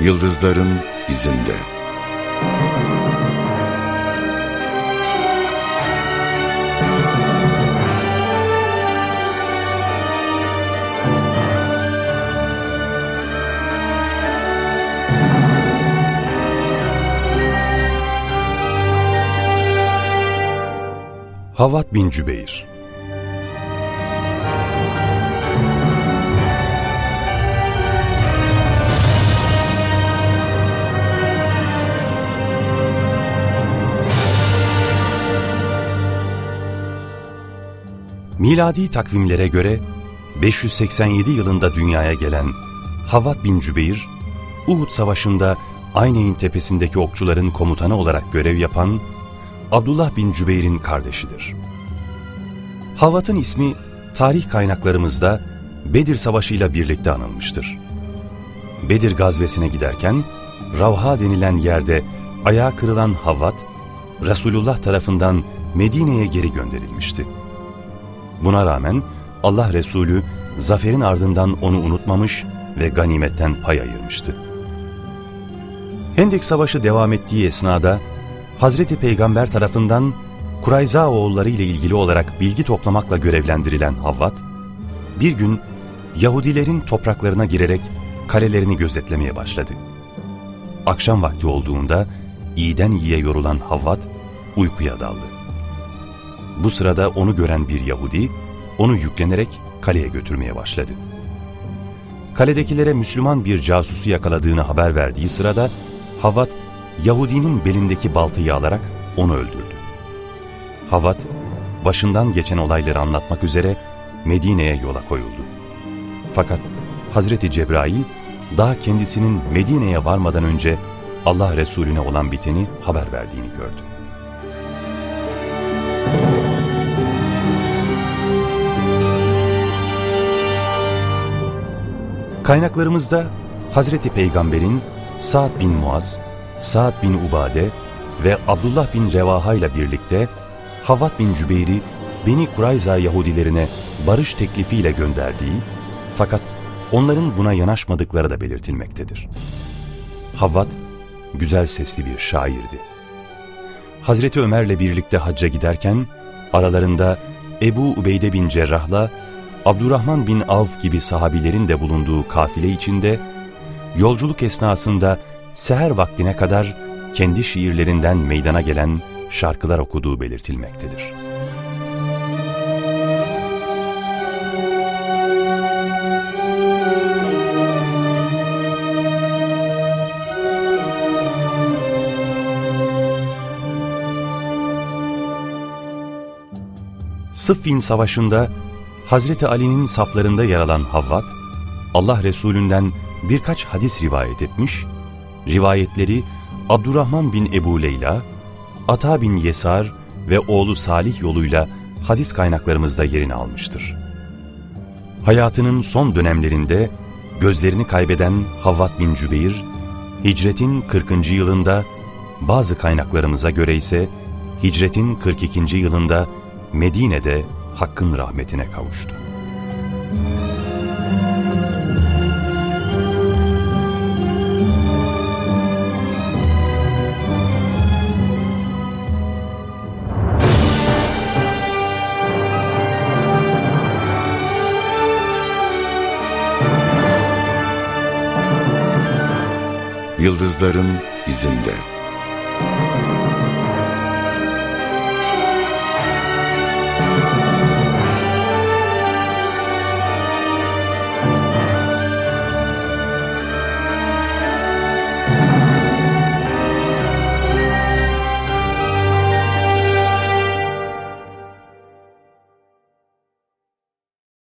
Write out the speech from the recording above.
Yıldızların izinde. Havat bin Cübeyr Miladi takvimlere göre 587 yılında dünyaya gelen Havat bin Cübeyr, Uhud Savaşı'nda Ayneyn tepesindeki okçuların komutanı olarak görev yapan Abdullah bin Cübeyr'in kardeşidir. Havat'ın ismi tarih kaynaklarımızda Bedir Savaşı ile birlikte anılmıştır. Bedir gazvesine giderken Ravha denilen yerde ayağı kırılan Havat, Resulullah tarafından Medine'ye geri gönderilmişti. Buna rağmen Allah Resulü zaferin ardından onu unutmamış ve ganimetten pay ayırmıştı. Hendek Savaşı devam ettiği esnada Hazreti Peygamber tarafından Kurayza oğulları ile ilgili olarak bilgi toplamakla görevlendirilen Havvat, bir gün Yahudilerin topraklarına girerek kalelerini gözetlemeye başladı. Akşam vakti olduğunda iyiden iyiye yorulan Havvat uykuya daldı. Bu sırada onu gören bir Yahudi, onu yüklenerek kaleye götürmeye başladı. Kaledekilere Müslüman bir casusu yakaladığını haber verdiği sırada Havat, Yahudinin belindeki baltayı alarak onu öldürdü. Havat, başından geçen olayları anlatmak üzere Medine'ye yola koyuldu. Fakat Hazreti Cebrail, daha kendisinin Medine'ye varmadan önce Allah Resulüne olan biteni haber verdiğini gördü. Kaynaklarımızda Hazreti Peygamber'in Sa'd bin Muaz, Sa'd bin Ubade ve Abdullah bin Revaha ile birlikte Havat bin Cübeyr'i Beni Kurayza Yahudilerine barış teklifiyle gönderdiği fakat onların buna yanaşmadıkları da belirtilmektedir. Havvat, güzel sesli bir şairdi. Hazreti Ömer'le birlikte hacca giderken aralarında Ebu Ubeyde bin Cerrah'la Abdurrahman bin Avf gibi sahabilerin de bulunduğu kafile içinde yolculuk esnasında seher vaktine kadar kendi şiirlerinden meydana gelen şarkılar okuduğu belirtilmektedir. Sıffin Savaşı'nda Hazreti Ali'nin saflarında yer alan Havvat, Allah Resulünden birkaç hadis rivayet etmiş, rivayetleri Abdurrahman bin Ebu Leyla, Ata bin Yesar ve oğlu Salih yoluyla hadis kaynaklarımızda yerini almıştır. Hayatının son dönemlerinde gözlerini kaybeden Havvat bin Cübeyr, hicretin 40. yılında, bazı kaynaklarımıza göre ise hicretin 42. yılında Medine'de Hakk'ın rahmetine kavuştu. Yıldızların izinde.